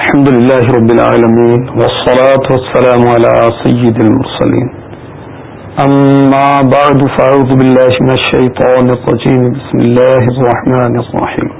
الحمد لله رب العالمين والصلاة والسلام على سيد المرسلين. أما بعد، فأعوذ بالله من الشيطان الرجيم. بسم الله الرحمن الرحيم.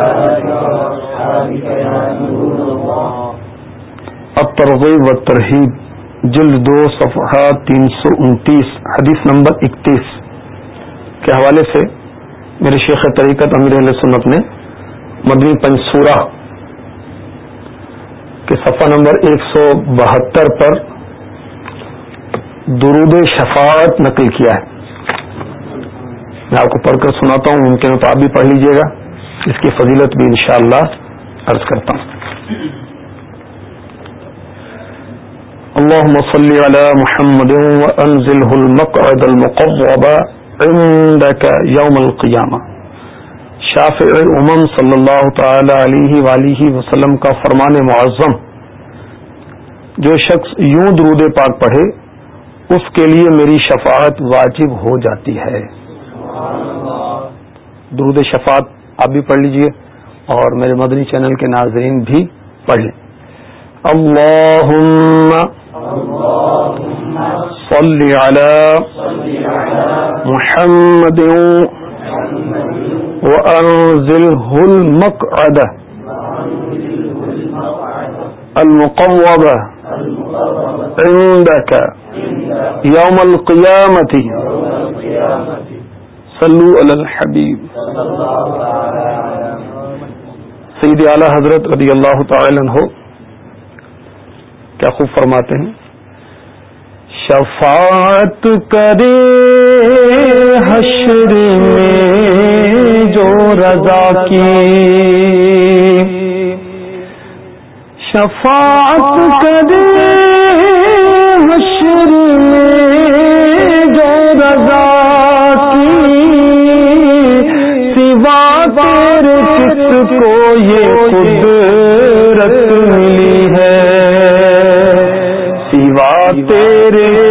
الترغیب و ترہیب جلد دو، صفحہ تین سو انتیس، حدیث نمبر اکتیس۔ کے حوالے سے میرے شیخ طریقت امیر علیہ سنت نے مدنی پنسورہ کے صفحہ نمبر ایک سو بہتر پر درود شفاعت نقل کیا ہے۔ میں آپ کو پڑھ کر سناتا ہوں ممکن تو آپ بھی پڑھ لیجیے گا۔ اس کی فضیلت بھی انشاءاللہ عرض کرتا ہوں۔ اللهم صل على محمد وأنزله المقعد المقرب عندك يوم القيامة. شافع امم صلی اللہ تعالی علیہ وآلہ وسلم کا فرمان معظم. جو شخص یوں درود پاک پڑھے، اس کے لیے میری شفاعت واجب ہو جاتی ہے. درود شفاعت آپ بھی پڑھ لیجیے اور میرے مدنی چینل کے ناظرین بھی پڑھ لیں۔ اللهم صل على محمد وأنزله المقعد المقوض عندك يوم القيامة صلوا على الحبيب سید اعلی حضرت رضی اللہ تعالی عنہ کیا خوب فرماتے ہیں؟ شفاعت کرے حشر میں جو رضا کی۔ شفاعت کرے حشر میں جو رضا کی۔ سوا تیرے کس کو یہ قدرت تیرے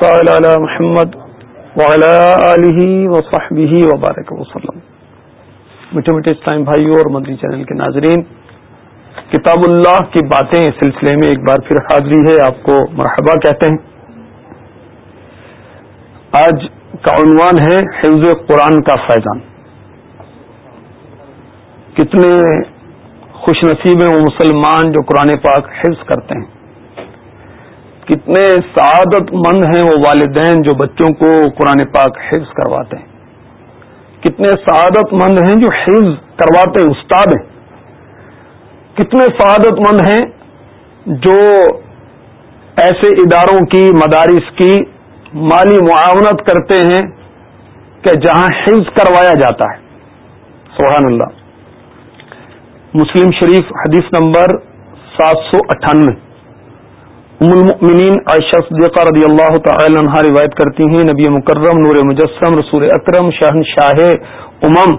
تعالی علی محمد وعلی آلہ وصحبہ وبارک وسلم۔ میٹھے میٹھے اسلام بھائیوں اور مدنی چینل کے ناظرین، کتاب اللہ کی باتیں اس سلسلے میں ایک بار پھر حاضری ہے، آپ کو مرحبا کہتے ہیں۔ آج کا عنوان ہے حفظ قرآن کا فیضان۔ کتنے خوش نصیب ہیں وہ مسلمان جو قرآن پاک حفظ کرتے ہیں۔ کتنے سعادت مند ہیں وہ والدین جو بچوں کو قرآن پاک حفظ کرواتے ہیں۔ کتنے سعادت مند ہیں جو حفظ کرواتے استاد ہیں۔ کتنے سعادت مند ہیں جو ایسے اداروں کی مدارس کی مالی معاونت کرتے ہیں کہ جہاں حفظ کروایا جاتا ہے۔ سبحان اللہ۔ مسلم شریف حدیث نمبر سات سو اٹھانوے۔ ام المؤمنین عائشہ صدیقہ رضی اللہ تعالی عنہ روایت کرتی ہیں، نبی مکرم، نور مجسم، رسول اکرم، شاہن شاہ امم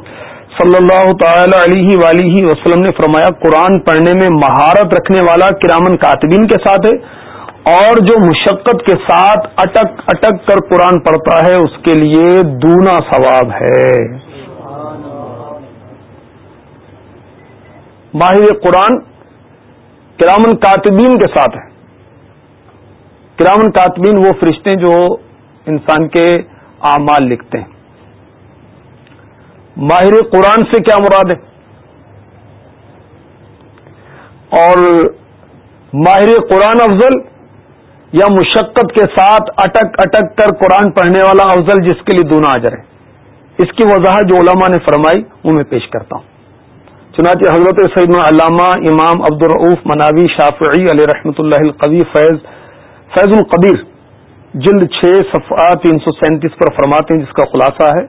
صلی اللہ تعالی علیہ ولیہ وسلم نے فرمایا، قرآن پڑھنے میں مہارت رکھنے والا کرامن کاتبین کے ساتھ ہے اور جو مشقت کے ساتھ اٹک اٹک کر قرآن پڑھتا ہے، اس کے لیے دونا ثواب ہے۔ ماہر قرآن کرامن کاتبین کے ساتھ ہے۔ کرامن کاتبین وہ فرشتے جو انسان کے اعمال لکھتے ہیں۔ ماہر قرآن سے کیا مراد ہے؟ اور ماہر قرآن افضل یا مشقت کے ساتھ اٹک اٹک کر قرآن پڑھنے والا افضل جس کے لیے دونوں آجر ہے۔ اس کی وضاحت جو علماء نے فرمائی، وہ میں پیش کرتا ہوں۔ چنانچہ حضرت سعید علامہ امام عبد الرعف مناوی شافعی علیہ رحمۃ اللہ القوی فیض فیض القبیر جلد چھ صفحہ تین سو سینتیس پر فرماتے ہیں جس کا خلاصہ ہے،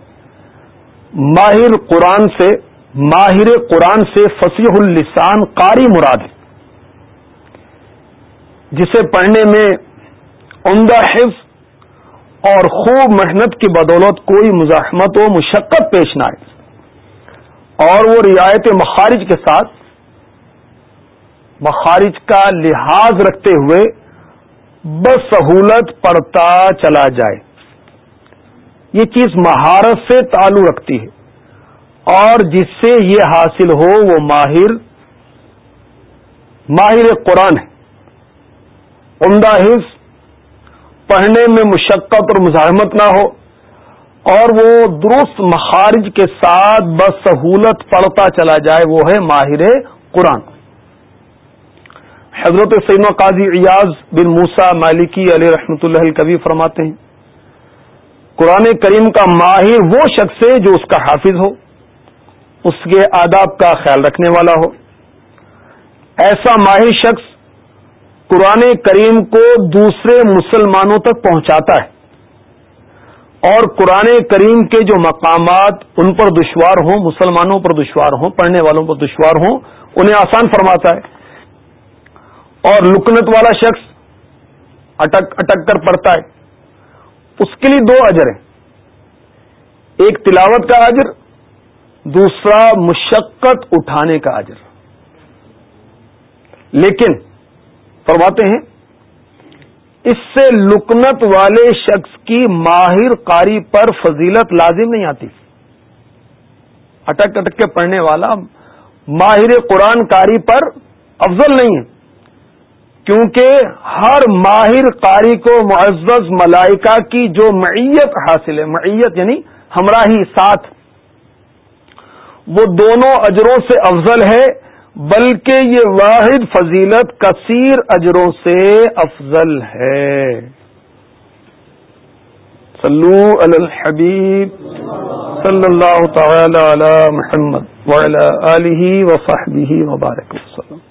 ماہر قرآن سے، ماہر قرآن سے فصیح السان قاری مراد جسے پڑھنے میں عمدہ حفظ اور خوب محنت کی بدولت کوئی مزاحمت و مشقت پیش نہ آئے۔ اور وہ رعایت مخارج کے ساتھ، مخارج کا لحاظ رکھتے ہوئے بسہولت پڑتا چلا جائے۔ یہ چیز مہارت سے تعلق رکھتی ہے۔ اور جس سے یہ حاصل ہو وہ ماہر ماہر قرآن ہے۔ عمدہ حص پڑھنے میں مشقت اور مزاحمت نہ ہو۔ اور وہ درست مخارج کے ساتھ بس سہولت پڑتا چلا جائے، وہ ہے ماہر قرآن۔ حضرت سین قاضی ایاز بن موسا مالکی علیہ رحمۃ اللہ کبھی فرماتے ہیں، قرآن کریم کا ماہر وہ شخص ہے جو اس کا حافظ ہو، اس کے آداب کا خیال رکھنے والا ہو۔ ایسا ماہر شخص قرآن کریم کو دوسرے مسلمانوں تک پہنچاتا ہے اور قرآن کریم کے جو مقامات ان پر دشوار ہوں، مسلمانوں پر دشوار ہوں، پڑھنے والوں پر دشوار ہوں، انہیں آسان فرماتا ہے۔ اور لکنت والا شخص اٹک اٹک کر پڑھتا ہے۔ اس کے لیے دو اجر ہیں۔ ایک تلاوت کا اجر، دوسرا مشقت اٹھانے کا اجر۔ لیکن فرماتے ہیں، اس سے لکنت والے شخص کی ماہر قاری پر فضیلت لازم نہیں آتی۔ اٹک اٹک کے پڑھنے والا ماہر قرآن کاری پر افضل نہیں ہے۔ کیونکہ ہر ماہر قاری کو معزز ملائکہ کی جو معیت حاصل ہے، معیت یعنی ہمراہی ساتھ۔ وہ دونوں اجروں سے افضل ہے، بلکہ یہ واحد فضیلت کثیر اجروں سے افضل ہے۔ صلو علی الحبیب صلی اللہ تعالی علی محمد وعلی آلہ وصحبہ وبارک وسلم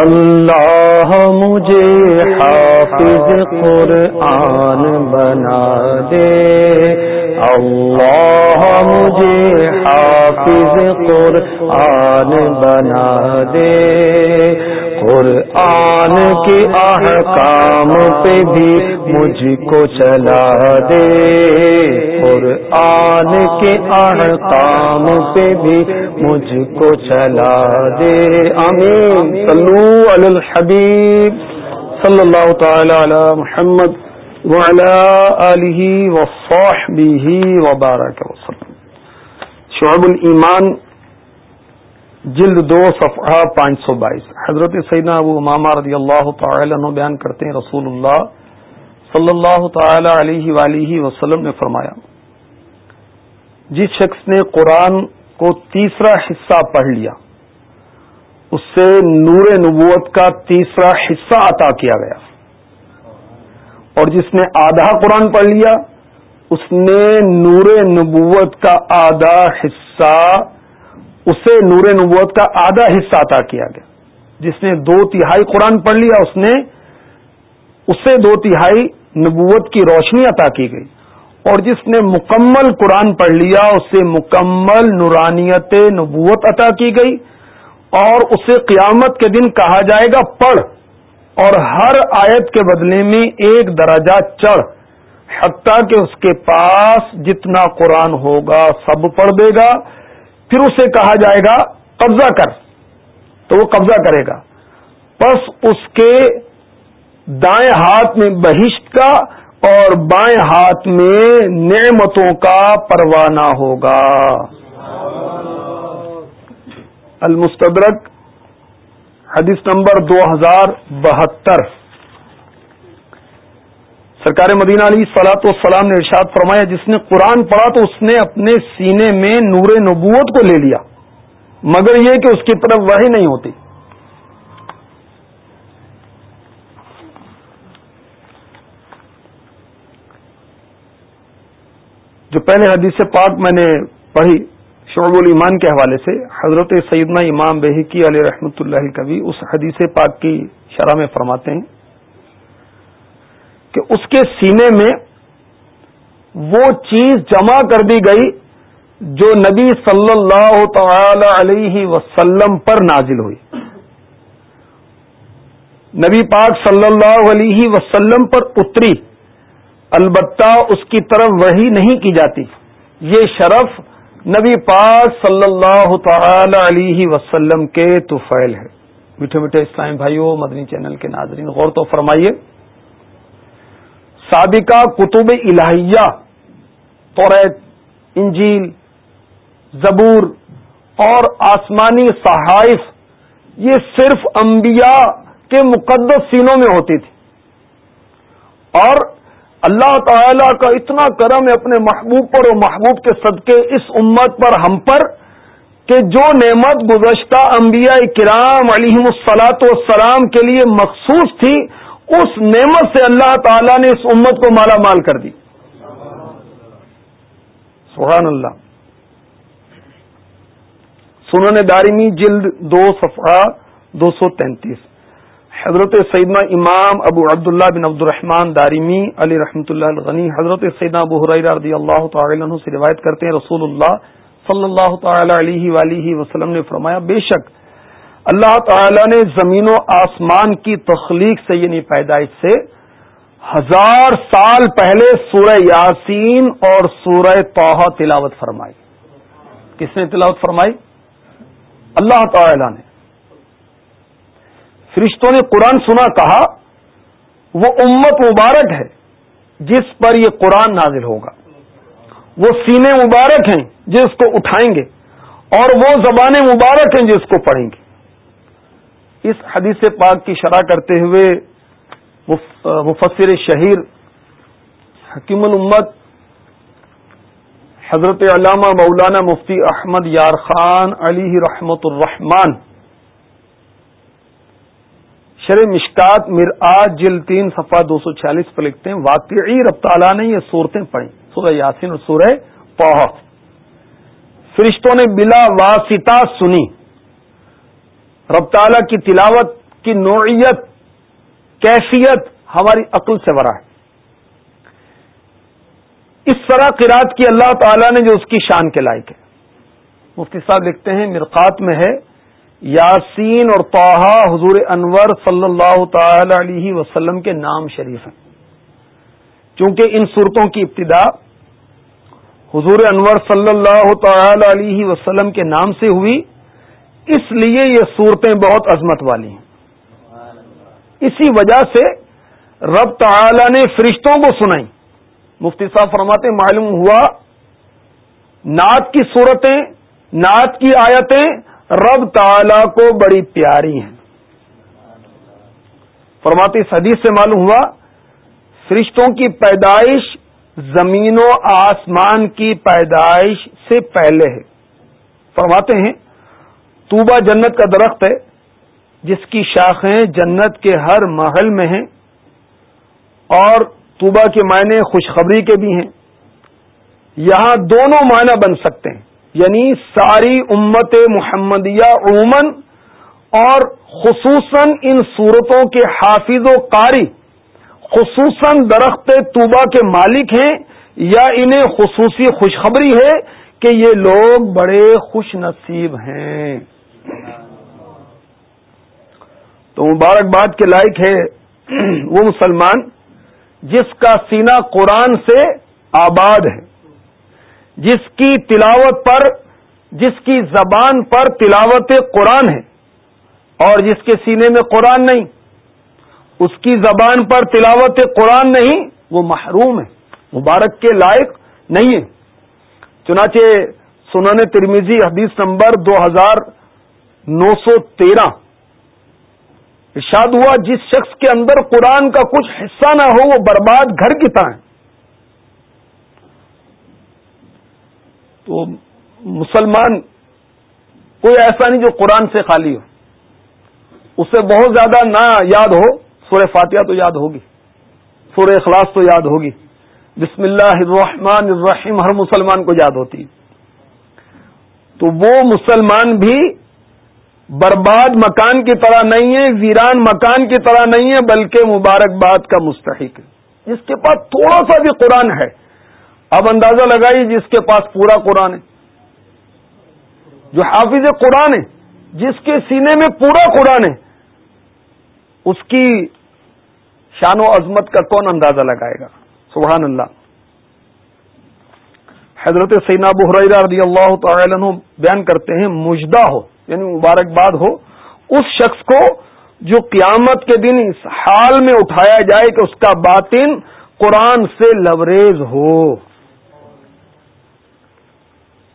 اللہ مجھے حافظ قرآن بنا دے۔ اللہ مجھے حافظ قرآن بنا دے۔ قرآن کے احکام پہ بھی مجھ کو چلا دے۔ قرآن کے احکام پہ بھی مجھ کو چلا دے۔ امین صلو علی الحبیب صلی اللہ تعالی علی محمد وعلى آله وصحبه وبارك وسلم۔ شعب الایمان جلد دو صفحہ پانچ سو بائیس۔ حضرت سیدنا ابو امامہ رضی اللہ تعالی عنہ بیان کرتے ہیں، رسول اللہ صلی اللہ تعالی علیہ وآلہ وسلم نے فرمایا، جس شخص نے قرآن کو تیسرا حصہ پڑھ لیا، اس سے نور نبوت کا تیسرا حصہ عطا کیا گیا۔ اور جس نے آدھا قرآن پڑھ لیا، اس نے نور نبوت کا آدھا حصہ اسے نور نبوت کا آدھا حصہ عطا کیا گیا۔ جس نے دو تہائی قرآن پڑھ لیا، اس نے، اسے دو تہائی نبوت کی روشنی عطا کی گئی۔ اور جس نے مکمل قرآن پڑھ لیا، اسے مکمل نورانیت نبوت عطا کی گئی۔ اور اسے قیامت کے دن کہا جائے گا، پڑھ۔ اور ہر آیت کے بدلے میں ایک درجہ چڑھ۔ حتیٰ کہ اس کے پاس جتنا قرآن ہوگا، سب پڑھ دے گا۔ پھر اسے کہا جائے گا قبضہ کر۔ تو وہ قبضہ کرے گا۔ بس اس کے دائیں ہاتھ میں بہشت کا اور بائیں ہاتھ میں نعمتوں کا پروانہ ہوگا۔ المستدرک، حدیث نمبر دو ہزار بہتر۔ سرکار مدینہ علی سلاۃ والسلام نے ارشاد فرمایا، جس نے قرآن پڑھا تو اس نے اپنے سینے میں نور نبوت کو لے لیا، مگر یہ کہ اس کی طرف وہی نہیں ہوتی۔ جو پہلے حدیث پاک میں نے پڑھی شعب الایمان کے حوالے سے، حضرت سیدنا امام بحقی علیہ رحمۃ اللہ کبھی اس حدیث پاک کی شرح میں فرماتے ہیں۔ کہ اس کے سینے میں وہ چیز جمع کر دی گئی جو نبی صلی اللہ تعالی علیہ وسلم پر نازل ہوئی۔ نبی پاک صلی اللہ علیہ وسلم پر اتری، البتہ اس کی طرف وہی نہیں کی جاتی۔ یہ شرف نبی پاک صلی اللہ تعالی علیہ وسلم کے توفیل ہے۔ میٹھے میٹھے اسلام بھائیوں مدنی چینل کے ناظرین، غور تو فرمائیے۔ سابقہ کتب الہیہ توریت انجیل، زبور اور آسمانی صحائف، یہ صرف انبیاء کے مقدس سینوں میں ہوتی تھی۔ اور اللہ تعالی کا اتنا کرم ہے اپنے محبوب پر اور محبوب کے صدقے اس امت پر، ہم پر، کہ جو نعمت گزشتہ انبیاء کرام علیہ السلاط والسلام کے لیے مخصوص تھی اس نعمت سے اللہ تعالی نے اس امت کو مالا مال کر دی۔ سبحان اللہ۔ سنن دارمی جلد دو صفحہ دو سو تینتیس۔ حضرت سیدنا امام ابو عبداللہ بن عبد الرحمان دارمی علی رحمۃ اللہ الغنی، حضرت سیدنا ابو حریر رضی اللہ تعالی عنہ سے روایت کرتے ہیں، رسول اللہ صلی اللہ تعالی علیہ وآلہ وسلم نے فرمایا، بے شک اللہ تعالی نے زمین و آسمان کی تخلیق سے یعنی پیدائش سے، ہزار سال پہلے سورہ یاسین اور سورہ توحہ تلاوت فرمائی۔ کس نے تلاوت فرمائی؟ اللہ تعالی نے۔ فرشتوں نے قرآن سنا، کہا، وہ امت مبارک ہے جس پر یہ قرآن نازل ہوگا۔ وہ سینے مبارک ہیں جس کو اٹھائیں گے اور وہ زبانیں مبارک ہیں جس کو پڑھیں گے۔ اس حدیث پاک کی شرح کرتے ہوئے مفسر شہیر حکیم الامت حضرت علامہ مولانا مفتی احمد یار خان علی رحمت الرحمان شر مشکات مر آج جل تین صفحہ دو سو چھیالیس پر لکھتے ہیں، واقعی رب تعالیٰ نے یہ صورتیں پڑھی سورہ یاسین اور سورہ پوہ فرشتوں نے بلا واسطہ سنی۔ رب تعالیٰ کی تلاوت کی نوعیت، کیفیت ہماری عقل سے برا ہے۔ اس طرح قرات کی اللہ تعالی نے جو اس کی شان کے لائق ہے۔ مفتی صاحب لکھتے ہیں، مرقات میں ہے، یاسین اور توحا حضور انور صلی اللہ تعالی علیہ وسلم کے نام شریف ہیں۔ چونکہ ان صورتوں کی ابتدا حضور انور صلی اللہ تعالی علیہ وسلم کے نام سے ہوئی اس لیے یہ صورتیں بہت عظمت والی ہیں۔ اسی وجہ سے رب تعالی نے فرشتوں کو سنائی۔ مفتی صاحب فرماتے معلوم ہوا، نعت کی صورتیں، نعت کی آیتیں رب تعالی کو بڑی پیاری ہیں۔ فرماتے اس حدیث سے معلوم ہوا، فرشتوں کی پیدائش زمین و آسمان کی پیدائش سے پہلے ہے۔ فرماتے ہیں توبہ جنت کا درخت ہے، جس کی شاخیں جنت کے ہر محل میں ہیں اور توبہ کے معنی خوشخبری کے بھی ہیں۔ یہاں دونوں معنی بن سکتے ہیں یعنی ساری امت محمدیہ عموماً اور خصوصاً ان صورتوں کے حافظ و قاری، خصوصاً درخت توبہ کے مالک ہیں یا انہیں خصوصی خوشخبری ہے کہ یہ لوگ بڑے خوش نصیب ہیں۔ تو مبارکباد کے لائق ہے وہ مسلمان جس کا سینہ قرآن سے آباد ہے، جس کی تلاوت پر، جس کی زبان پر تلاوت قرآن ہے اور جس کے سینے میں قرآن نہیں، اس کی زبان پر تلاوت قرآن نہیں، وہ محروم ہے، مبارک کے لائق نہیں ہے۔ چنانچہ سنن ترمیزی حدیث نمبر دو ہزار نو سو تیرہ ارشاد ہوا جس شخص کے اندر قرآن کا کچھ حصہ نہ ہو وہ برباد گھر کی طرح تو مسلمان کوئی ایسا نہیں جو قرآن سے خالی ہو۔ اسے بہت زیادہ نہ یاد ہو، سورہ فاتحہ تو یاد ہوگی، سورہ اخلاص تو یاد ہوگی۔ بسم اللہ الرحمن الرحیم، ہر مسلمان کو یاد ہوتی تو وہ مسلمان بھی برباد مکان کی طرح نہیں ہے، ویران مکان کی طرح نہیں ہے، بلکہ مبارکباد کا مستحق ہے۔ جس کے پاس تھوڑا سا بھی قرآن ہے۔ اب اندازہ لگائیے جس کے پاس پورا قرآن ہے۔ جو حافظ قرآن ہے، جس کے سینے میں پورا قرآن ہے، اس کی شان و عظمت کا کون اندازہ لگائے گا؟ سبحان اللہ۔ حضرت سینا بحرا رضی اللہ تعالی عنہ بیان کرتے ہیں، مجدہ ہو۔ یعنی مبارکباد ہو، اس شخص کو جو قیامت کے دن اس حال میں اٹھایا جائے کہ اس کا باطن قرآن سے لبریز ہو۔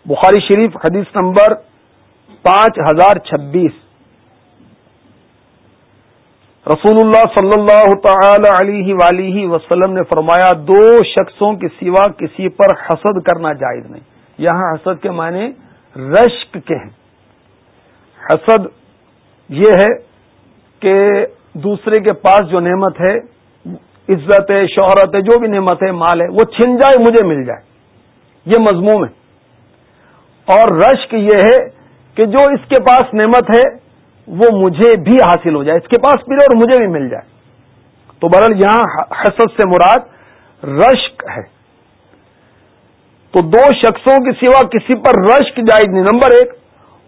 بخاری شریف حدیث نمبر پانچ ہزار چھبیس۔ رسول اللہ صلی اللہ تعالی علیہ ولی وسلم نے فرمایا، دو شخصوں کے سوا کسی پر حسد کرنا جائز نہیں۔ یہاں حسد کے معنی رشک کے ہیں۔ حسد یہ ہے کہ دوسرے کے پاس جو نعمت ہے، عزت ہے، شہرت ہے، جو بھی نعمت ہے، مال ہے، وہ چھن جائے، مجھے مل جائے۔ یہ مضموم ہے۔ اور رشک یہ ہے کہ جو اس کے پاس نعمت ہے، وہ مجھے بھی حاصل ہو جائے۔ اس کے پاس بھی اور مجھے بھی مل جائے۔ تو برل یہاں حسد سے مراد رشک ہے۔ تو دو شخصوں کے سوا کسی پر رشک جائز نہیں۔ نمبر ایک،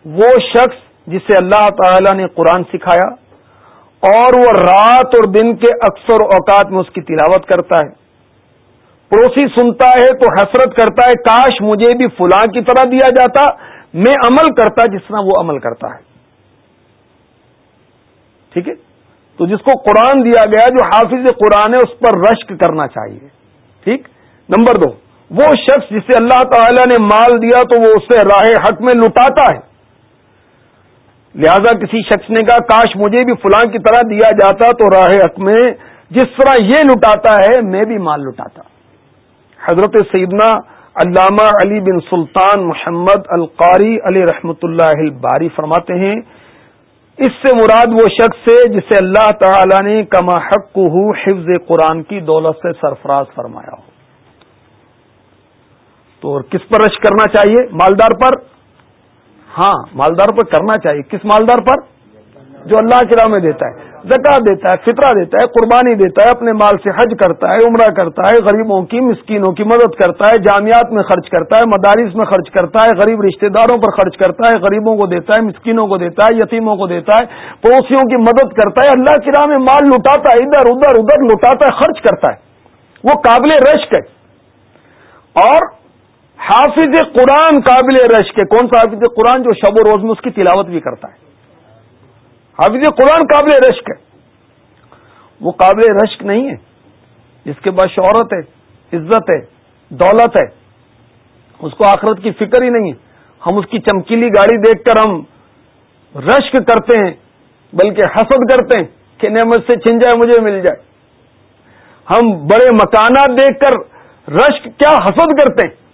وہ شخص جسے اللہ تعالی نے قرآن سکھایا اور وہ رات اور دن کے اکثر اوقات میں اس کی تلاوت کرتا ہے۔ پڑوسی سنتا ہے تو حسرت کرتا ہے، کاش مجھے بھی فلاں کی طرح دیا جاتا، میں عمل کرتا جس طرح وہ عمل کرتا ہے۔ ٹھیک ہے؟ تو جس کو قرآن دیا گیا، جو حافظ قرآن ہے، اس پر رشک کرنا چاہیے۔ ٹھیک؟ نمبر دو، وہ شخص جسے اللہ تعالی نے مال دیا تو وہ اسے راہ حق میں لٹاتا ہے۔ لہذا کسی شخص نے کہا، کاش مجھے بھی فلاں کی طرح دیا جاتا تو راہ حق میں جس طرح یہ لٹاتا ہے، میں بھی مال لٹاتا۔ حضرت سیدنا علامہ علی بن سلطان محمد القاری علی رحمت اللہ الباری فرماتے ہیں، اس سے مراد وہ شخص ہے جسے اللہ تعالی نے کما حق ہو حفظ قرآن کی دولت سے سرفراز فرمایا ہو۔ تو اور کس پر رش کرنا چاہیے؟ مالدار پر۔ ہاں مالدار پر کرنا چاہیے۔ کس مالدار پر؟ جو اللہ کی راہ میں دیتا ہے۔ زکات دیتا ہے، فطرہ دیتا ہے، قربانی دیتا ہے، اپنے مال سے حج کرتا ہے، عمرہ کرتا ہے، غریبوں کی، مسکینوں کی مدد کرتا ہے، جامعات میں خرچ کرتا ہے، مدارس میں خرچ کرتا ہے، غریب رشتہ داروں پر خرچ کرتا ہے، غریبوں کو دیتا ہے، مسکینوں کو دیتا ہے، یتیموں کو دیتا ہے، پڑوسیوں کی مدد کرتا ہے، اللہ کی راہ میں مال لٹاتا ہے، ادھر ادھر ادھر لٹاتا ہے، خرچ کرتا ہے۔ وہ قابل رشک ہے۔ اور حافظ قرآن قابل رشک ہے۔ کون سا حافظ قرآن جو شب و روز میں اس کی تلاوت بھی کرتا ہے؟ حافظ قرآن قابل رشک ہے۔ وہ قابل رشک نہیں ہے۔ جس کے بعد شہرت ہے، عزت ہے، دولت ہے، اس کو آخرت کی فکر ہی نہیں ہے۔ ہم اس کی چمکیلی گاڑی دیکھ کر ہم رشک کرتے ہیں، بلکہ حسد کرتے ہیں کہ نعمت سے چھن جائے، مجھے مل جائے۔ ہم بڑے مکانات دیکھ کر رشک، کیا حسد کرتے ہیں؟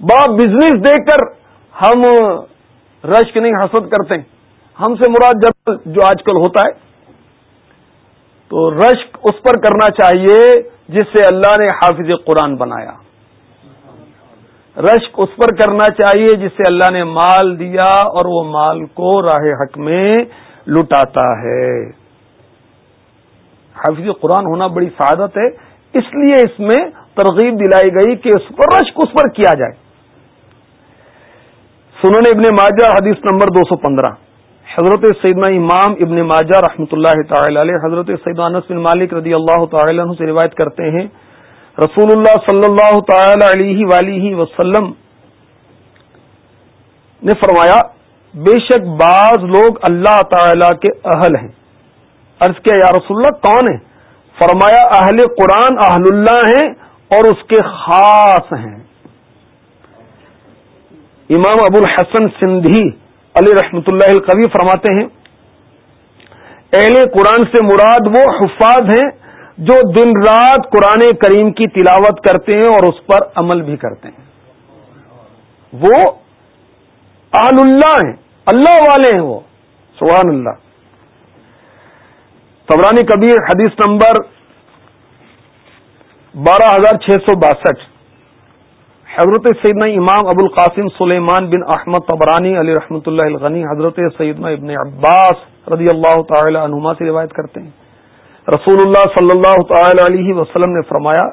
بڑا بزنس دیکھ کر ہم رشک نہیں حسد کرتے ہیں۔ ہم سے مراد جب جو آج کل ہوتا ہے، تو رشک اس پر کرنا چاہیے جس سے اللہ نے حافظ قرآن بنایا۔ رشک اس پر کرنا چاہیے جس سے اللہ نے مال دیا اور وہ مال کو راہ حق میں لٹاتا ہے۔ حافظ قرآن ہونا بڑی سعادت ہے، اس لیے اس میں ترغیب دلائی گئی کہ اس پر رشک اس پر کیا جائے۔ سنوں نے ابن ماجہ، حدیث نمبر دو سو پندرہ۔ حضرت سیدنا امام ابن ماجہ رحمۃ اللہ تعالی علیہ، حضرت سیدنا انس بن مالک رضی اللہ تعالی عنہ سے روایت کرتے ہیں، رسول اللہ صلی اللہ تعالی علیہ ولیہ وسلم نے فرمایا، بے شک بعض لوگ اللہ تعالی کے اہل ہیں۔ عرض کیا، یا رسول اللہ، کون ہے فرمایا، اہل قرآن اہل اللہ ہیں اور اس کے خاص ہیں۔ امام ابو الحسن سندھی علی رحمت اللہ القوی فرماتے ہیں، اہل قرآن سے مراد وہ حفاظ ہیں جو دن رات قرآن کریم کی تلاوت کرتے ہیں اور اس پر عمل بھی کرتے ہیں۔ وہ آل اللہ ہیں، اللہ والے ہیں وہ، سبحان اللہ۔ سبرانی کبیر حدیث نمبر بارہ ہزار چھ سو باسٹھ۔ حضرت سیدنا امام ابو القاسم سلیمان بن احمد تبرانی علی رحمۃ اللہ الغنی حضرت سیدنا ابن عباس رضی اللہ تعالی عنہما سے روایت کرتے ہیں۔ رسول اللہ صلی اللہ تعالی علیہ وسلم نے فرمایا،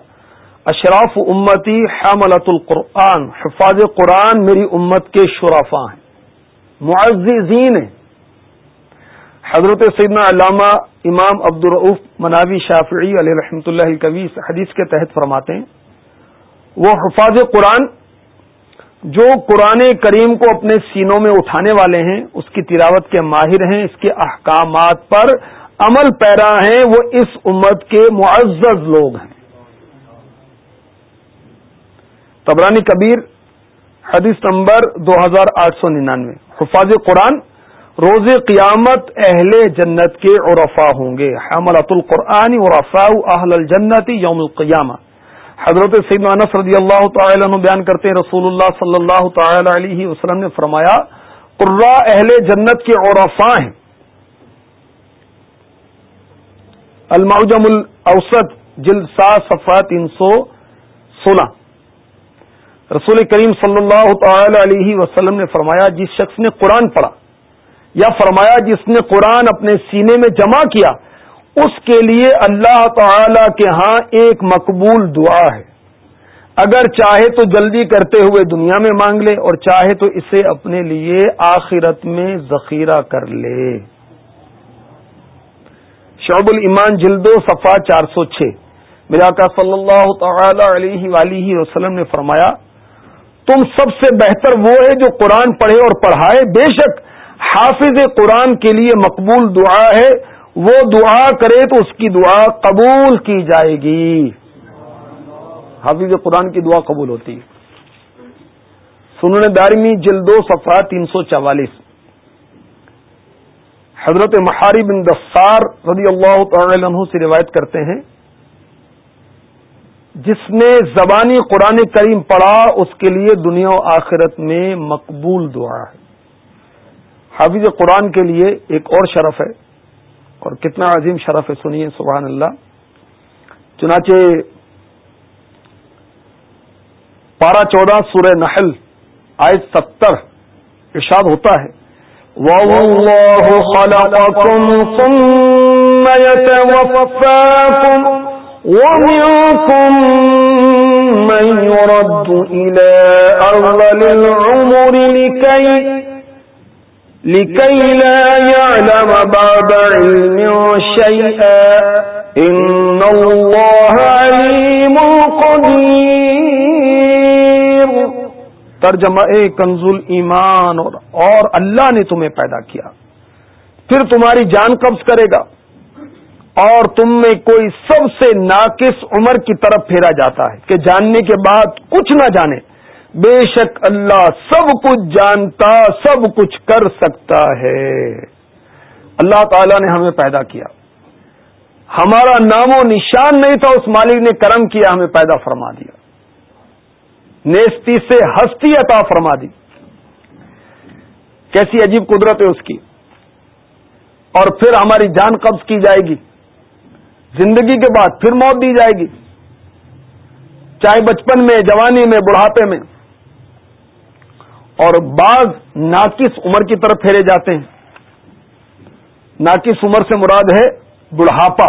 اشراف امتی حملت القرآن، حفاظ قرآن میری امت کے شرافا ہیں۔ معززین ہیں۔ حضرت سیدنا علامہ امام عبدالرعف مناوی شافعی علیہ رحمۃ اللہ کبی حدیث کے تحت فرماتے ہیں وہ حفاظ قرآن جو قرآن کریم کو اپنے سینوں میں اٹھانے والے ہیں، اس کی تلاوت کے ماہر ہیں، اس کے احکامات پر عمل پیرا ہیں، وہ اس امت کے معزز لوگ ہیں۔ تبرانی کبیر، حدیث نمبر دو ہزار آٹھ سو ننانوے۔ حفاظ قرآن، روز قیامت اہل جنت کے عرفا ہوں گے۔ حملۃ القرآن عرفا اہل الجنت یوم القیامہ۔ حضرت سید انس رضی اللہ تعالی عنہ بیان کرتے ہیں، رسول اللہ صلی اللہ تعالی علیہ وسلم نے فرمایا قرا اہل جنت کے عرفاء ہیں۔ المعجم الاوسط جلسا صفا تین سو سولہ۔ رسول کریم صلی اللہ تعالی علیہ وسلم نے فرمایا، جس شخص نے قرآن پڑھا یا فرمایا جس نے قرآن اپنے سینے میں جمع کیا اس کے لیے اللہ تعالی کے ہاں ایک مقبول دعا ہے۔ اگر چاہے تو جلدی کرتے ہوئے دنیا میں مانگ لے اور چاہے تو اسے اپنے لیے آخرت میں ذخیرہ کر لے۔ شعب الایمان جلدو صفا چار سو چھ۔ میرا کا صلی اللہ تعالی علیہ ولیہ وسلم نے فرمایا، تم سب سے بہتر وہ ہے جو قرآن پڑھے اور پڑھائے۔ بے شک حافظ قرآن کے لیے مقبول دعا ہے۔ وہ دعا کرے تو اس کی دعا قبول کی جائے گی۔ حافظ قرآن کی دعا قبول ہوتی۔ سنن دارمی جلدو صفحہ تین سو چوالیس۔ حضرت محاری بن دسار رضی اللہ تعالی عنہ سے روایت کرتے ہیں۔ جس نے زبانی قرآن کریم پڑھا، اس کے لیے دنیا و آخرت میں مقبول دعا ہے۔ حافظ قرآن کے لیے ایک اور شرف ہے۔ اور کتنا عظیم شرف ہے سنیے، سبحان اللہ۔ چنانچہ پارہ چودہ سورہ نحل آئے ستر، ارشاد ہوتا ہے۔ ومنكم من يرد إلى أرض العمر لكي لكي لا يعلم بعد علم شيئا. إن الله عليم قدير. ترجمہ اے کنزل ایمان اور اور اللہ نے تمہیں پیدا کیا۔ پھر تمہاری جان قبض کرے گا۔ اور تم میں کوئی سب سے ناقص عمر کی طرف پھیرا جاتا ہے کہ جاننے کے بعد کچھ نہ جانے۔ بے شک اللہ سب کچھ جانتا، سب کچھ کر سکتا ہے۔ اللہ تعالی نے ہمیں پیدا کیا۔ ہمارا نام و نشان نہیں تھا، اس مالک نے کرم کیا، ہمیں پیدا فرما دیا۔ نیستی سے ہستی عطا فرما دی۔ کیسی عجیب قدرت ہے اس کی۔ اور پھر ہماری جان قبض کی جائے گی۔ زندگی کے بعد پھر موت دی جائے گی۔ چاہے بچپن میں، جوانی میں، بڑھاپے میں۔ اور بعض ناقص عمر کی طرف پھیرے جاتے ہیں۔ ناقص عمر سے مراد ہے بڑھاپا۔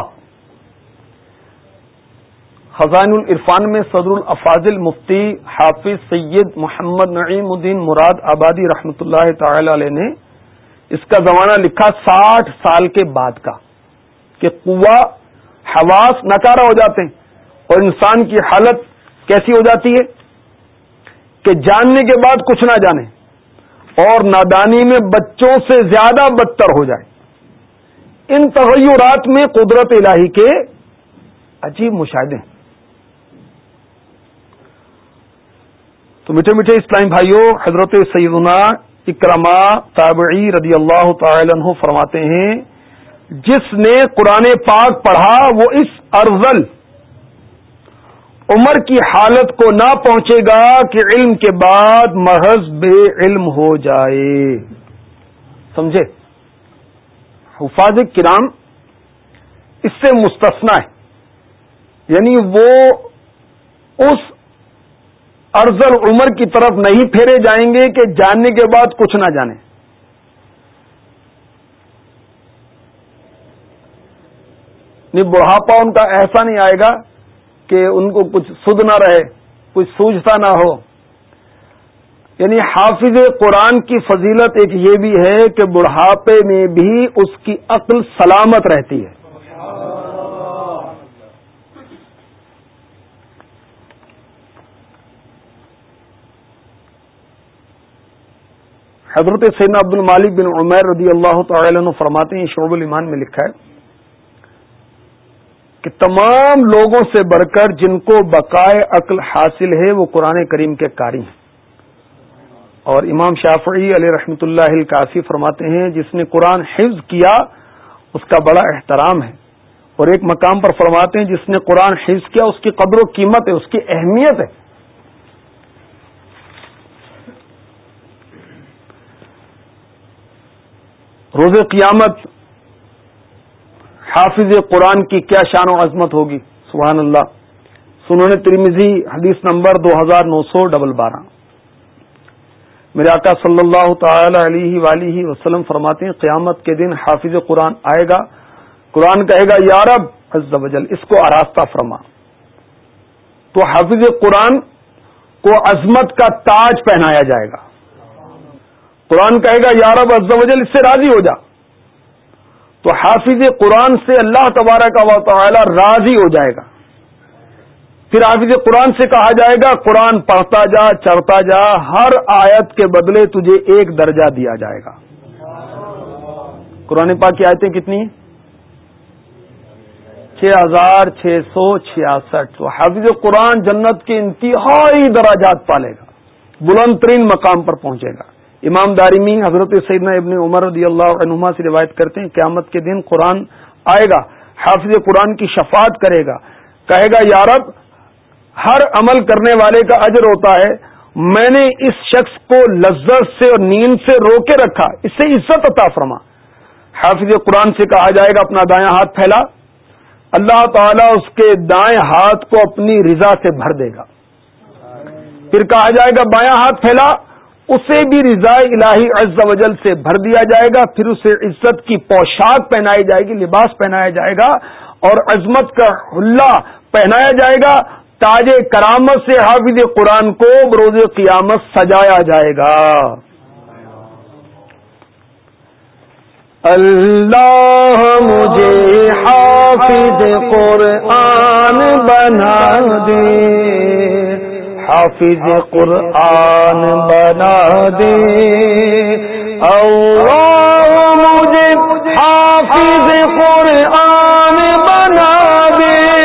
خزان العرفان میں صدر الافاظل مفتی حافظ سید محمد نعیم الدین مراد آبادی رحمۃ اللہ تعالی علیہ نے اس کا زمانہ لکھا ساٹھ سال کے بعد کا، کہ قوا حواس نکارا ہو جاتے ہیں اور انسان کی حالت کیسی ہو جاتی ہے۔ کہ جاننے کے بعد کچھ نہ جانے اور نادانی میں بچوں سے زیادہ بدتر ہو جائے۔ ان تغیرات میں قدرت الہی کے عجیب مشاہدے ہیں۔ تو میٹھے میٹھے اسلام بھائیوں حضرت سیدنا اکرما تابعی رضی اللہ تعالی عنہ فرماتے ہیں، جس نے قرآن پاک پڑھا وہ اس ارزل عمر کی حالت کو نہ پہنچے گا کہ علم کے بعد محض بے علم ہو جائے۔ سمجھے؟ حفاظ کرام اس سے مستثنا ہے۔ یعنی وہ اس ارزل عمر کی طرف نہیں پھیرے جائیں گے کہ جاننے کے بعد کچھ نہ جانے۔ یعنی بڑھاپا ان کا ایسا نہیں آئے گا کہ ان کو کچھ سد نہ رہے، کچھ سوجھتا نہ ہو۔ یعنی حافظ قرآن کی فضیلت ایک یہ بھی ہے کہ بڑھاپے میں بھی اس کی عقل سلامت رہتی ہے۔ حضرت سینا عبد المالک بن عمیر رضی اللہ تعالی عنہ فرماتے ہیں، شعب الایمان میں لکھا ہے کہ تمام لوگوں سے بڑھ کر جن کو بقائے عقل حاصل ہے، وہ قرآن کریم کے کاری ہیں۔ اور امام شافعی علیہ رحمۃ اللہ کافی فرماتے ہیں، جس نے قرآن حفظ کیا، اس کا بڑا احترام ہے۔ اور ایک مقام پر فرماتے ہیں، جس نے قرآن حفظ کیا، اس کی قدر و قیمت ہے، اس کی اہمیت ہے۔ روز قیامت حافظ قرآن کی کیا شان و عظمت ہوگی؟ سبحان اللہ۔ سنون ترمیزی حدیث نمبر دو ہزار نو سو ڈبل بارہ۔ میرے آقا صلی اللہ تعالی علیہ ولی وسلم فرماتے ہیں، قیامت کے دن حافظ قرآن آئے گا۔ قرآن کہے گا یارب عز و جل، اس کو آراستہ فرما۔ تو حافظ قرآن کو عظمت کا تاج پہنایا جائے گا۔ قرآن کہے گا یارب عز و جل، اس سے راضی ہو جا۔ تو حافظ قرآن سے اللہ تبارک کا تعالی راضی ہو جائے گا۔ پھر حافظ قرآن سے کہا جائے گا، قرآن پڑھتا جا، چڑھتا جا، ہر آیت کے بدلے تجھے ایک درجہ دیا جائے گا۔ قرآن پاک کی آیتیں کتنی چھ ہزار چھ سو چھیاسٹھ۔ تو حافظ قرآن جنت کے انتہائی دراجات پالے گا۔ بلند ترین مقام پر پہنچے گا۔ امام دارمی حضرت سیدنا ابن عمر رضی اللہ عنہما سے روایت کرتے ہیں، قیامت کے دن قرآن آئے گا، حافظ قرآن کی شفاعت کرے گا۔ کہے گا یارب ہر عمل کرنے والے کا اجر ہوتا ہے، میں نے اس شخص کو لذت سے اور نیند سے رو کے رکھا، اس سے عزت عطا فرما۔ حافظ قرآن سے کہا جائے گا، اپنا دایاں ہاتھ پھیلا۔ اللہ تعالیٰ اس کے دائیں ہاتھ کو اپنی رضا سے بھر دے گا۔ پھر کہا جائے گا بایاں ہاتھ پھیلا۔ اسے بھی رضا الہی عز و جل سے بھر دیا جائے گا، پھر اسے عزت کی پوشاک پہنائی جائے گی، لباس پہنایا جائے گا اور عظمت کا حلہ پہنایا جائے گا۔ تاج کرامت سے حافظ قرآن کو بروز قیامت سجایا جائے گا۔ اللہ مجھے حافظ قرآن بنا دے۔ حافظ قرآن بنا دے۔ اللہ مجھے حافظ قرآن بنا دے۔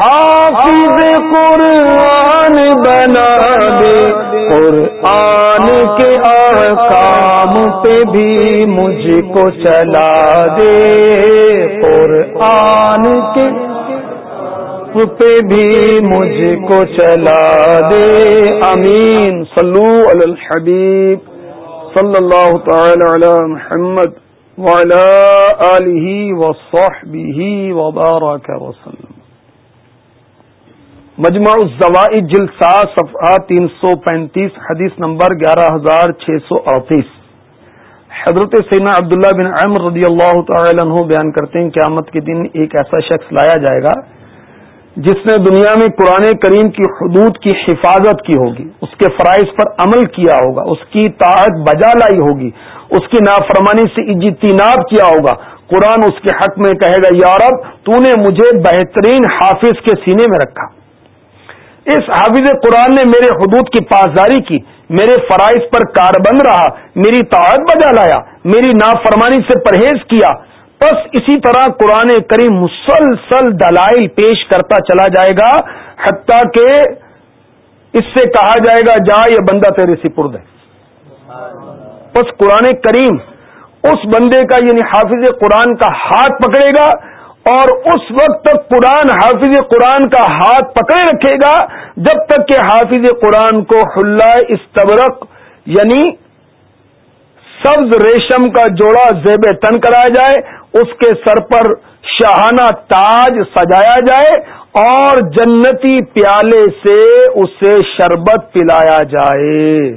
حافظ قرآن بنا دے۔ قرآن کے احکام پہ بھی مجھ کو چلا دے۔ قرآن کے پہ بھی مجھ کو چلا دے۔ امین صلو علی الحبیب۔ صلی اللہ تعالی علی محمد وعلى آلہ وصحبہ وبارک وسلم۔ مجمع الزوائد جلد سات صفحہ تین سو پینتیس، حدیث نمبر گیارہ ہزار چھ سو اڑتیس۔ حضرت سینا عبداللہ بن عمر رضی اللہ تعالی عنہ بیان کرتے ہیں، قیامت کے دن ایک ایسا شخص لایا جائے گا جس نے دنیا میں قرآن کریم کی حدود کی حفاظت کی ہوگی، اس کے فرائض پر عمل کیا ہوگا، اس کی طاعت بجا لائی ہوگی، اس کی نافرمانی سے اجتناب کیا ہوگا۔ قرآن اس کے حق میں کہے گا یارب تو نے مجھے بہترین حافظ کے سینے میں رکھا۔ اس حافظ قرآن نے میرے حدود کی پاسداری کی، میرے فرائض پر کاربند رہا، میری طاعت بجا لایا، میری نافرمانی سے پرہیز کیا۔ بس اسی طرح قرآن کریم مسلسل دلائل پیش کرتا چلا جائے گا، حتیٰ کہ اس سے کہا جائے گا، جا، یہ بندہ تیرے سپرد ہے۔ بس قرآن کریم اس بندے کا یعنی حافظ قرآن کا ہاتھ پکڑے گا اور اس وقت تک قرآن حافظ قرآن کا ہاتھ پکڑے رکھے گا، جب تک کہ حافظ قرآن کو حلہ استبرق یعنی سبز ریشم کا جوڑا زیب تن کرایا جائے اس کے سر پر شاہانہ تاج سجایا جائے اور جنتی پیالے سے اسے شربت پلایا جائے۔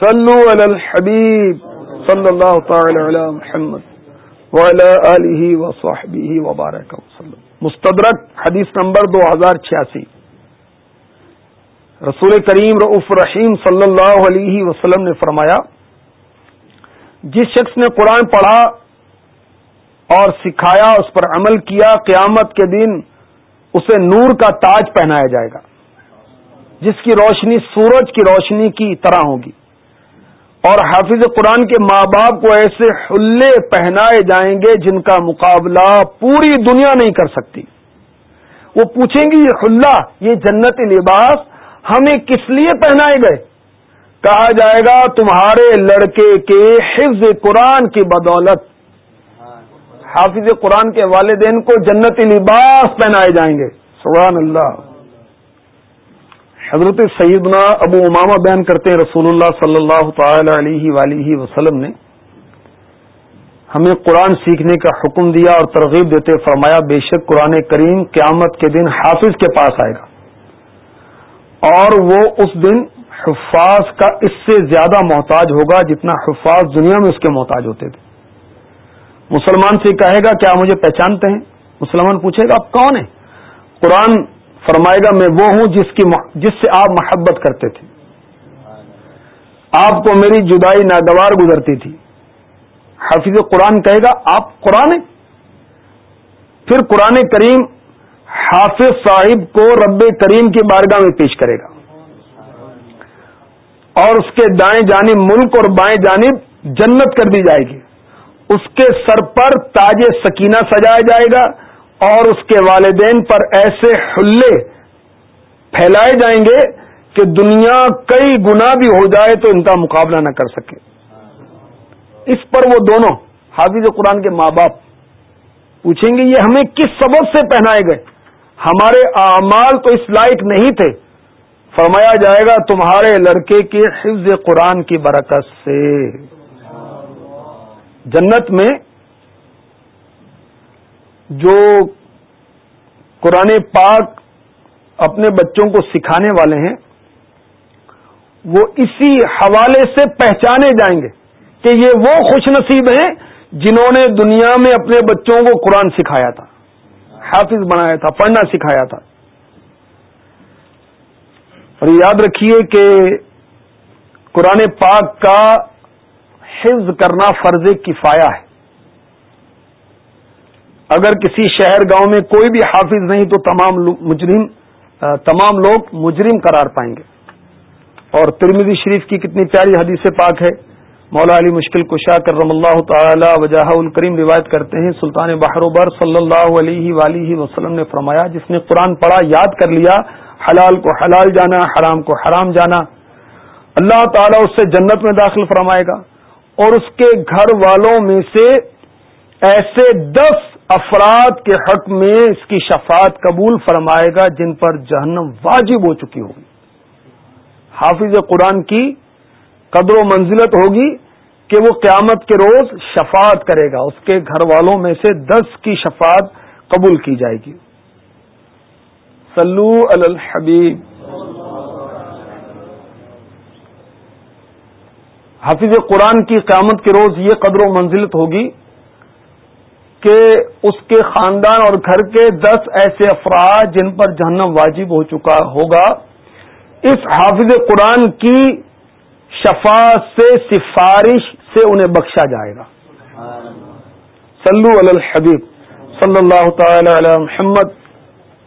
صلو علی الحبیب صلی اللہ تعالی علی محمد وبارک وسلم۔ مستدرک حدیث نمبر دو ہزار چھیاسی۔ رسول کریم رعف رحیم صلی اللہ علیہ وسلم نے فرمایا جس شخص نے قرآن پڑھا اور سکھایا، اس پر عمل کیا، قیامت کے دن اسے نور کا تاج پہنایا جائے گا، جس کی روشنی سورج کی روشنی کی طرح ہوگی۔ اور حافظ قرآن کے ماں باپ کو ایسے حلے پہنائے جائیں گے جن کا مقابلہ پوری دنیا نہیں کر سکتی۔ وہ پوچھیں گے یہ حلہ، یہ جنت لباس ہمیں کس لیے پہنائے گئے؟ کہا جائے گا، تمہارے لڑکے کے حفظ قرآن کی بدولت۔ حافظ قرآن کے والدین کو جنت لباس پہنائے جائیں گے۔ سبحان اللہ۔ حضرت سیدنا ابو امامہ بیان کرتے ہیں، رسول اللہ صلی اللہ تعالی علیہ ولیہ وسلم نے۔ ہمیں قرآن سیکھنے کا حکم دیا اور ترغیب دیتے فرمایا، بے شک قرآن کریم قیامت کے دن حافظ کے پاس آئے گا۔ اور وہ اس دن حفاظ کا اس سے زیادہ محتاج ہوگا جتنا حفاظ دنیا میں اس کے محتاج ہوتے تھے۔ مسلمان سے کہے گا، کیا مجھے پہچانتے ہیں؟ مسلمان پوچھے گا، آپ کون ہیں؟ قرآن فرمائے گا، میں وہ ہوں جس کی جس سے آپ محبت کرتے تھے۔ آپ کو میری جدائی ناگوار گزرتی تھی۔ حافظ قرآن کہے گا، آپ قرآن پھر قرآن کریم حافظ صاحب کو رب کریم کی بارگاہ میں پیش کرے گا۔ اور اس کے دائیں جانب ملک اور بائیں جانب جنت کر دی جائے گی۔ اس کے سر پر تاج سکینہ سجایا جائے گا اور اس کے والدین پر ایسے حلے پھیلائے جائیں گے کہ دنیا کئی گنا بھی ہو جائے تو ان کا مقابلہ نہ کر سکے۔ اس پر وہ دونوں حافظ قرآن کے ماں باپ پوچھیں گے، یہ ہمیں کس سبب سے پہنائے گئے؟ ہمارے اعمال تو اس لائق نہیں تھے۔ فرمایا جائے گا تمہارے لڑکے کے حفظ قرآن کی برکت سے۔ جنت میں جو قرآن پاک اپنے بچوں کو سکھانے والے ہیں، وہ اسی حوالے سے پہچانے جائیں گے کہ یہ وہ خوش نصیب ہیں جنہوں نے دنیا میں اپنے بچوں کو قرآن سکھایا تھا، حافظ بنایا تھا، پڑھنا سکھایا تھا۔ اور یاد رکھیے کہ قرآن پاک کا حفظ کرنا فرض کفایا ہے۔ اگر کسی شہر گاؤں میں کوئی بھی حافظ نہیں تو تمام مجرم تمام لوگ مجرم قرار پائیں گے۔ اور ترمیدی شریف کی کتنی پیاری حدیث پاک ہے۔ مولا علی مشکل کشا کر رم اللہ تعالی وجہ الکریم روایت کرتے ہیں۔ سلطان بحروبر صلی اللہ علیہ ولیہ وسلم نے فرمایا، جس نے قرآن پڑھا، یاد کر لیا حلال کو حلال جانا، حرام کو حرام جانا۔ اللہ تعالیٰ اس سے جنت میں داخل فرمائے گا۔ اور اس کے گھر والوں میں سے ایسے دس افراد کے حق میں اس کی شفاعت قبول فرمائے گا جن پر جہنم واجب ہو چکی ہوگی۔ حافظ قرآن کی قدر و منزلت ہوگی کہ وہ قیامت کے روز شفاعت کرے گا۔ اس کے گھر والوں میں سے دس کی شفاعت قبول کی جائے گی۔ سلو الحبیب۔ حافظ قرآن کی قیامت کے روز یہ قدر و منزلت ہوگی کہ اس کے خاندان اور گھر کے دس ایسے افراد جن پر جہنم واجب ہو چکا ہوگا۔ اس حافظ قرآن کی شفاعت سے سفارش سے انہیں بخشا جائے گا۔ صلو علی الحبیب۔ صلی اللہ تعالی علی محمد۔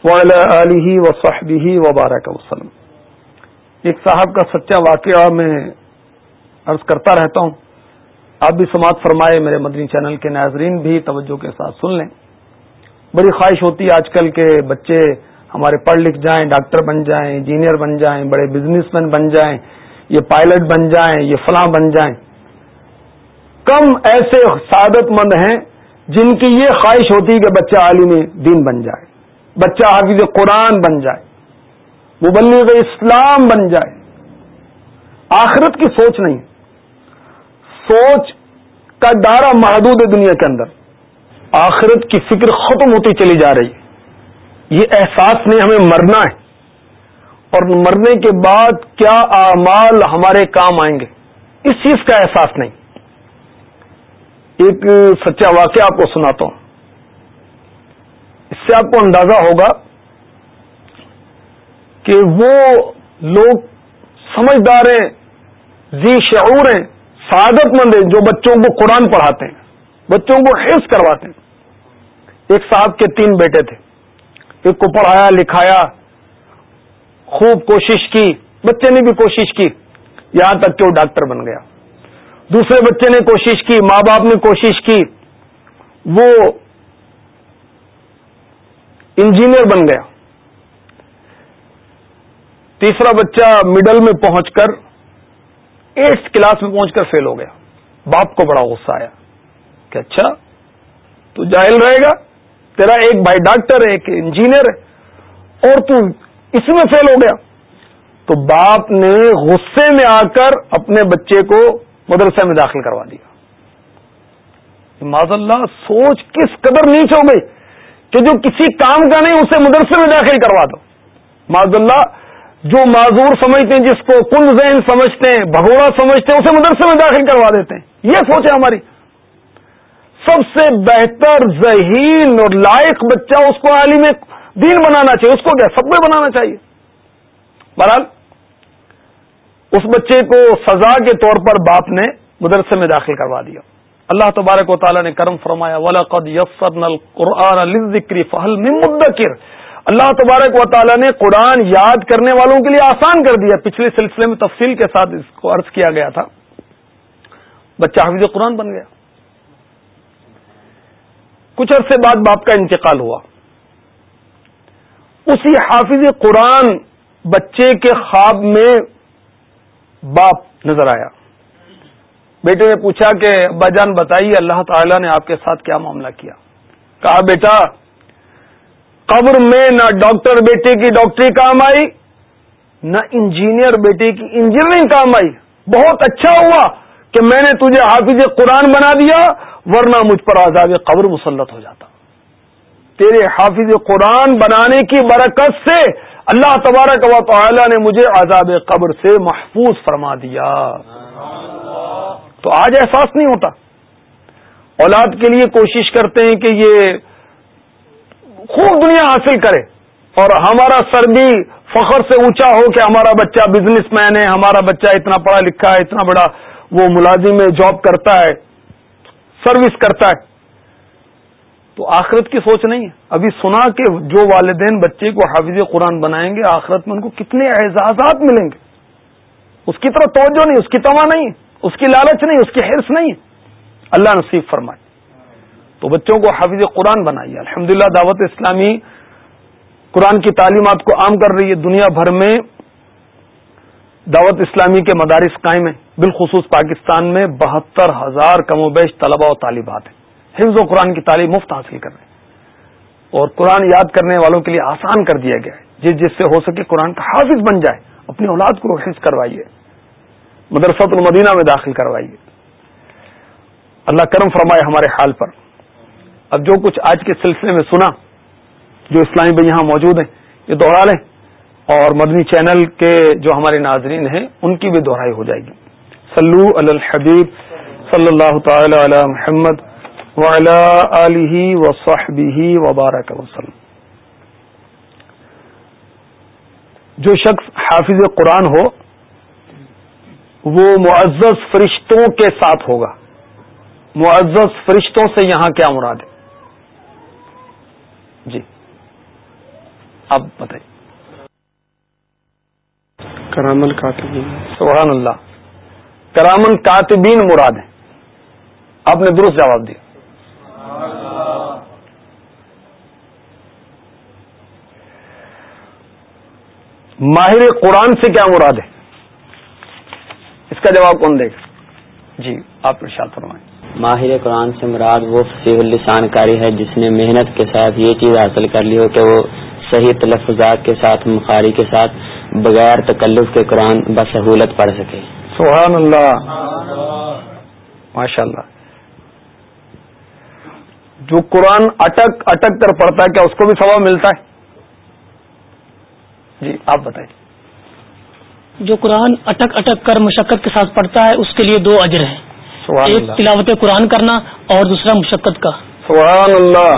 وعلی آلہ وصحبہ وبارک وسلم۔ ایک صاحب کا سچا واقعہ میں عرض کرتا رہتا ہوں۔ آپ بھی سماعت فرمائے میرے مدنی چینل کے ناظرین بھی توجہ کے ساتھ سن لیں۔ بڑی خواہش ہوتی ہے آج کل کے بچے ہمارے پڑھ لکھ جائیں، ڈاکٹر بن جائیں، انجینئر بن جائیں، بڑے بزنس مین بن جائیں، یہ پائلٹ بن جائیں، یہ فلاں بن جائیں۔ کم ایسے سعادت مند ہیں جن کی یہ خواہش ہوتی ہے کہ بچہ عالم دین بن جائے۔ بچہ حافظ قرآن بن جائے، مبلغ اسلام بن جائے۔ آخرت کی سوچ نہیں، سوچ کا دائرہ محدود ہے دنیا کے اندر۔ آخرت کی فکر ختم ہوتی چلی جا رہی۔ ہے یہ احساس نہیں ہمیں مرنا ہے۔ اور مرنے کے بعد کیا اعمال ہمارے کام آئیں گے؟ اس چیز کا احساس نہیں۔ ایک سچا واقعہ آپ کو سناتا ہوں۔ اس سے آپ کو اندازہ ہوگا کہ وہ لوگ سمجھدار ہیں، ذی شعور ہیں، سعادت مند ہیں جو بچوں کو قرآن پڑھاتے ہیں، بچوں کو حفظ کرواتے ہیں۔ ایک صاحب کے تین بیٹے تھے۔ ایک کو پڑھایا، لکھایا، خوب کوشش کی۔ بچے نے بھی کوشش کی۔ یہاں تک کہ وہ ڈاکٹر بن گیا۔ دوسرے بچے نے کوشش کی، ماں باپ نے کوشش کی۔ وہ انجینئر بن گیا۔ تیسرا بچہ مڈل میں پہنچ کر ایٹھ کلاس میں پہنچ کر فیل ہو گیا۔ باپ کو بڑا غصہ آیا کہ اچھا تو جاہل رہے گا، تیرا ایک بھائی ڈاکٹر ہے، ایک انجینئر ہے، اور تو اس میں فیل ہو گیا۔ تو باپ نے غصے میں آ کر اپنے بچے کو مدرسے میں داخل کروا دیا۔ معذ اللہ، سوچ کس قدر نیچ ہو گئی۔ کہ جو کسی کام کا نہیں، اسے مدرسے میں داخل کروا دو۔ معذ اللہ، جو معذور سمجھتے ہیں، جس کو کل ذہن سمجھتے ہیں، بھگوڑا سمجھتے ہیں، اسے مدرسے میں داخل کروا دیتے ہیں۔ یہ سوچ ہے ہماری۔ سب سے بہتر ذہین اور لائق بچہ اس کو عالم دین بنانا چاہیے۔ اس کو کیا؟ سب کو بنانا چاہیے۔ بہرحال، اس بچے کو سزا کے طور پر باپ نے مدرسے میں داخل کروا دیا۔ اللہ تبارک و تعالیٰ نے کرم فرمایا ولاقد یسر نل ذکری فہل مدکر اللہ تبارک و تعالیٰ نے قرآن یاد کرنے والوں کے لیے آسان کر دیا۔ پچھلے سلسلے میں تفصیل کے ساتھ اس کو عرض کیا گیا تھا۔ بچہ حافظ قرآن بن گیا۔ کچھ عرصے بعد باپ کا انتقال ہوا۔ اسی حافظ قرآن بچے کے خواب میں باپ نظر آیا۔ بیٹے نے پوچھا کہ ابا جان بتائیے، اللہ تعالیٰ نے آپ کے ساتھ کیا معاملہ کیا؟ کہا، بیٹا، قبر میں نہ ڈاکٹر بیٹے کی ڈاکٹری کام آئی، نہ انجینئر بیٹے کی انجینئرنگ کام آئی۔ بہت اچھا ہوا کہ میں نے تجھے حافظ قرآن بنا دیا، ورنہ مجھ پر آزاد قبر مسلط ہو جاتا۔ تیرے حافظ قرآن بنانے کی برکت سے اللہ تبارک و تعالی نے مجھے عذاب قبر سے محفوظ فرما دیا۔ تو آج احساس نہیں ہوتا۔ اولاد کے لیے کوشش کرتے ہیں کہ یہ خوب دنیا حاصل کرے اور ہمارا سر بھی فخر سے اونچا ہو کہ ہمارا بچہ بزنس مین ہے، ہمارا بچہ اتنا پڑھا لکھا ہے، اتنا بڑا وہ ملازم ہے جاب کرتا ہے سروس کرتا ہے۔ تو آخرت کی سوچ نہیں ہے۔ ابھی سنا کہ جو والدین بچے کو حافظ قرآن بنائیں گے، آخرت میں ان کو کتنے اعزازات ملیں گے۔ اس کی طرف توجہ نہیں، اس کی تما نہیں ہے اس کی لالچ نہیں، اس کی حرص نہیں۔ اللہ نصیب فرمائے۔ تو بچوں کو حافظ قرآن بنائیے۔ الحمد دعوت اسلامی قرآن کی تعلیمات کو عام کر رہی ہے۔ دنیا بھر میں دعوت اسلامی کے مدارس قائم ہیں۔ بالخصوص پاکستان میں بہتر ہزار کم و بیش طلبہ و طالبات ہیں۔ حفظ و قرآن کی تعلیم مفت حاصل کر رہے ہیں۔ اور قرآن یاد کرنے والوں کے لیے آسان کر دیا گیا ہے۔ جس جس سے ہو سکے قرآن کا حافظ بن جائے۔ اپنی اولاد کو حفظ کروائیے۔ مدرسۃ المدینہ میں داخل کروائیے۔ اللہ کرم فرمائے ہمارے حال پر۔ اب جو کچھ آج کے سلسلے میں سنا، جو اسلامی بھائی یہاں موجود ہیں، یہ دوہرا لیں۔ اور مدنی چینل کے جو ہمارے ناظرین ہیں، ان کی بھی دوہرائی ہو جائے گی۔ سلو الحبیب صلی اللہ تعالی علی محمد وبارک وسلم جو شخص حافظ قرآن ہو وہ معزز فرشتوں کے ساتھ ہوگا۔ معزز فرشتوں سے یہاں کیا مراد ہے؟ جی۔ آپ بتائیے۔ کرامل کاتبین۔ سبحان اللہ۔ کرامن کاتبین مراد ہے آپ نے درست جواب دیا۔ ماہر قرآن سے کیا مراد ہے؟ اس کا جواب کون دے گا؟ جی آپ ارشاد فرمائیں۔ ماہر قرآن سے مراد وہ فصیح السان کاری ہے جس نے محنت کے ساتھ یہ چیز حاصل کر لی ہو کہ وہ صحیح تلفظات کے ساتھ مخاری کے ساتھ بغیر تکلف کے قرآن بسہولت پڑھ سکے۔ سبحان اللہ۔ ماشاء اللہ جو قرآن اٹک اٹک کر پڑھتا ہے کیا اس کو بھی ثواب ملتا ہے؟ جی آپ بتائیے۔ جو قرآن اٹک اٹک کر مشقت کے ساتھ پڑھتا ہے اس کے لیے دو اجر ہیں۔ ایک تلاوت قرآن کرنا اور دوسرا مشقت کا۔ سبحان اللہ۔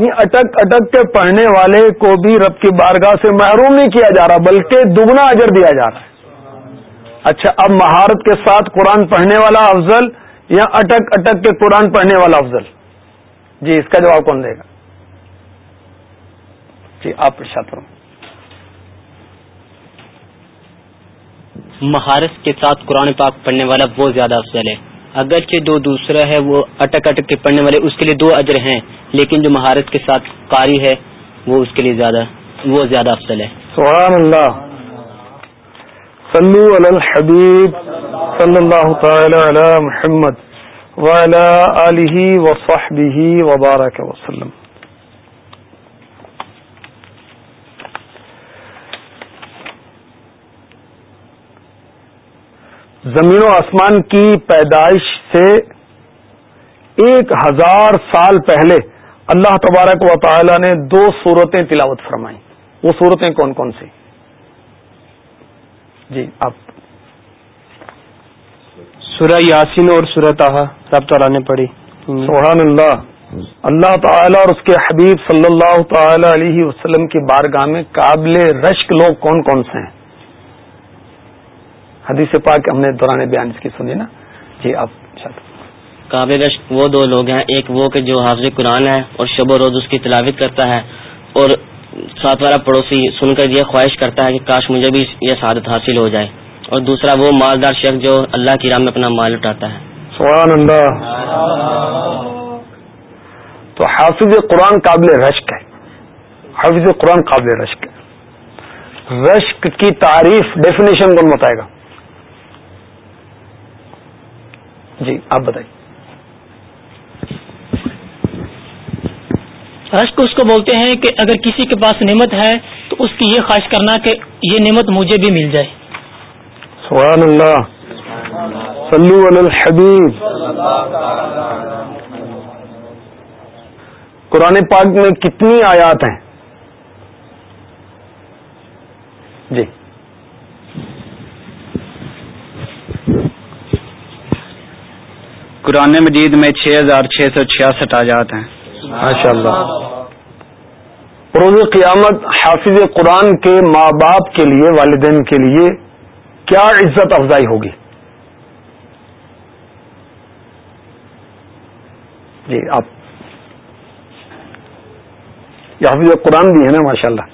یہ اٹک اٹک کے پڑھنے والے کو بھی رب کی بارگاہ سے محروم نہیں کیا جا رہا بلکہ دگنا اجر دیا جا رہا۔ ہے اچھا اب مہارت کے ساتھ قرآن پڑھنے والا افضل یا اٹک اٹک کے قرآن پڑھنے والا افضل؟ جی اس کا جواب کون دے گا؟ جی آپ ارشاد کروں مہارت کے ساتھ قرآن پاک پڑھنے والا وہ زیادہ افضل ہے۔ اگرچہ جو دوسرا ہے، وہ اٹک اٹک کے پڑھنے والے، اس کے لیے دو اجر ہیں، لیکن جو مہارت کے ساتھ قاری ہے، وہ اس کے لیے زیادہ، وہ زیادہ افضل ہے۔ سبحان اللہ۔ صلو علی الحبیب صلی اللہ تعالی علی محمد وعلی آلہ وصحبہ وبارک وسلم زمین و آسمان کی پیدائش سے ایک ہزار سال پہلے اللہ تبارک و تعالی نے دو صورتیں تلاوت فرمائی وہ صورتیں کون کون سی؟ جی آپ۔ سورہ یاسین اور سورہ تاہا رب تعالیٰ نے پڑھی۔ سبحان اللہ۔ اللہ تعالی اور اس کے حبیب صلی اللہ تعالی علیہ وسلم کی بارگاہ میں قابل رشک لوگ کون کون سے ہیں؟ حدیث پاک ہم نے دوران بیان اس کی سنی نا؟ جی آپ قابل رشک وہ دو لوگ ہیں ایک وہ کہ جو حافظ قرآن ہے اور شب و روز اس کی تلاوت کرتا ہے اور ساتھ والا پڑوسی سن کر یہ خواہش کرتا ہے کہ کاش مجھے بھی یہ سعادت حاصل ہو جائے۔ اور دوسرا وہ مالدار شخص جو اللہ کی راہ میں اپنا مال اٹھاتا ہے۔ سبحان اللہ۔ تو حافظ قرآن قابل رشک ہے۔ حافظ قرآن قابل رشک ہے۔ رشک کی تعریف ڈیفینیشن کون بتائے گا؟ جی آپ بتائیے رشک اس کو بولتے ہیں کہ اگر کسی کے پاس نعمت ہے تو اس کی یہ خواہش کرنا کہ یہ نعمت مجھے بھی مل جائے۔ سبحان اللہ۔ صلو علی الحبیب۔ قرآن پاک میں کتنی آیات ہیں؟ جی۔ قرآن مجید میں چھ ہزار چھ سو چھیاسٹھ آجات ہیں۔ ماشاء اللہ روز قیامت حافظ قرآن کے ماں باپ کے لیے والدین کے لیے کیا عزت افزائی ہوگی؟ جی آپ۔ یہ حافظ قرآن بھی ہے نا ماشاء اللہ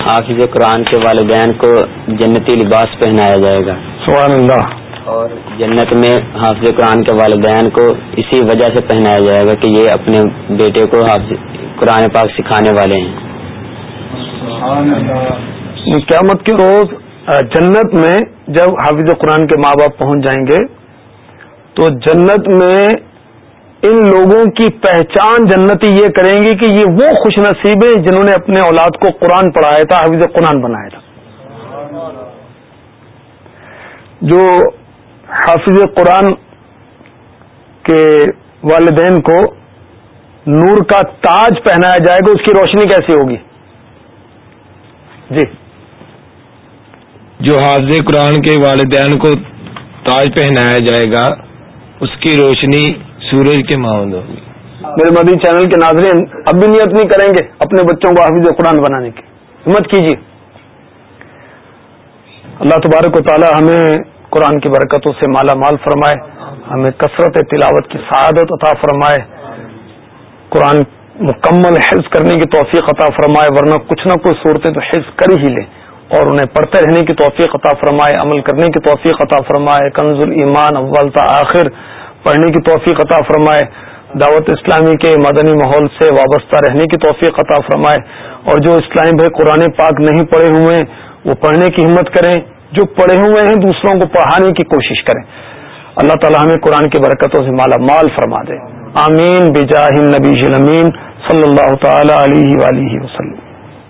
حافظ قرآن کے والدین کو جنتی لباس پہنایا جائے گا۔ سبحان اللہ۔ اور جنت میں حافظ قرآن کے والدین کو اسی وجہ سے پہنایا جائے گا کہ یہ اپنے بیٹے کو حافظ قرآن پاک سکھانے والے ہیں۔ قیامت کے روز جنت میں جب حافظ قرآن کے ماں باپ پہنچ جائیں گے، تو جنت میں ان لوگوں کی پہچان جنتی یہ کریں گی کہ یہ وہ خوش نصیب ہیں جنہوں نے اپنے اولاد کو قرآن پڑھایا تھا، حافظ قرآن بنایا تھا۔ جو حافظ قرآن کے والدین کو نور کا تاج پہنایا جائے گا اس کی روشنی کیسی ہوگی؟ جی۔ جو حافظ قرآن کے والدین کو تاج پہنایا جائے گا اس کی روشنی سورج کے ماحول ہوگی۔ میرے مدی چینل کے ناظرین اب بھی نیت نہیں کریں گے اپنے بچوں کو حافظ قرآن بنانے کی۔ ہمت کیجیے۔ اللہ تبارک و تعالی ہمیں قرآن کی برکتوں سے مالا مال فرمائے، ہمیں کثرت تلاوت کی سعادت عطا فرمائے، قرآن مکمل حفظ کرنے کی توفیق عطا فرمائے، ورنہ کچھ نہ کچھ صورتیں تو حفظ کر ہی لیں اور انہیں پڑھتے رہنے کی توفیق عطا فرمائے، عمل کرنے کی توفیق عطا فرمائے، کنز المان اول تا آخر پڑھنے کی توفیق عطا فرمائے، دعوت اسلامی کے مدنی ماحول سے وابستہ رہنے کی توفیق عطا فرمائے، اور جو اسلامی بھائی قرآن پاک نہیں پڑھے ہوئے، وہ پڑھنے کی ہمت کریں۔ جو پڑھے ہوئے ہیں دوسروں کو پڑھانے کی کوشش کریں۔ اللہ تعالیٰ ہمیں قرآن کی برکتوں سے مالا مال فرما دے۔ آمین، بجاہ نبی امین، صلی اللہ تعالی علیہ وآلہ وسلم۔